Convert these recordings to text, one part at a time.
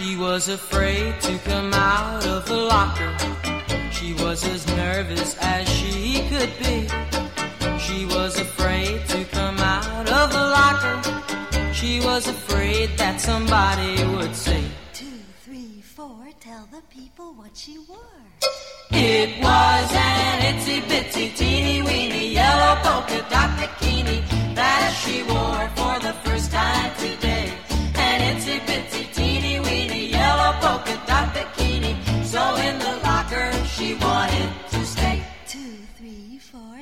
She was afraid to come out of the locker. She was as nervous as she could be. She was afraid to come out of the locker. She was afraid that somebody would say, Two, three, four, tell the people what she wore. It was an itsy bitsy teeny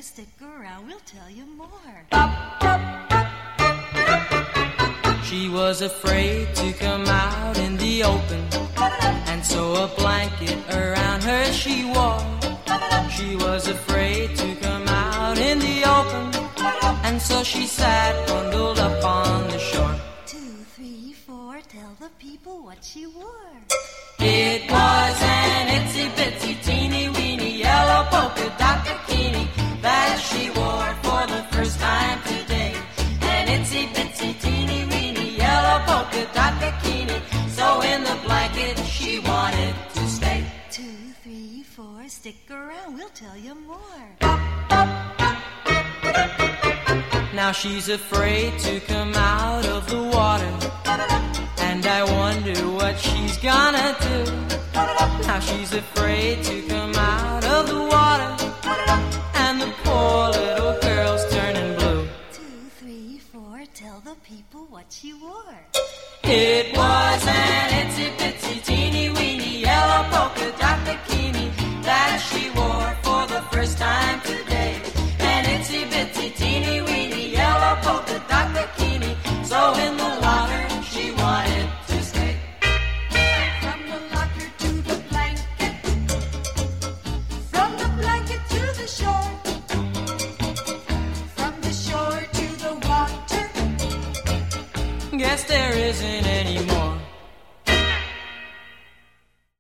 stick around, we'll tell you more. She was afraid to come out in the open, and so a blanket around her she wore. She was afraid to come out in the open, and so she sat bundled up on the shore. Two, three, four, tell the people what she wore. It was an polka dot bikini. So in the blanket she wanted to stay. Two, three, four, stick around, we'll tell you more. Now she's afraid to come out of the water. And I wonder what she's gonna do. Now she's afraid to come out of the water. And the poor little girl's turning blue. Two, three, four, tell the people what she wore. It was an itsy Guess there isn't any more.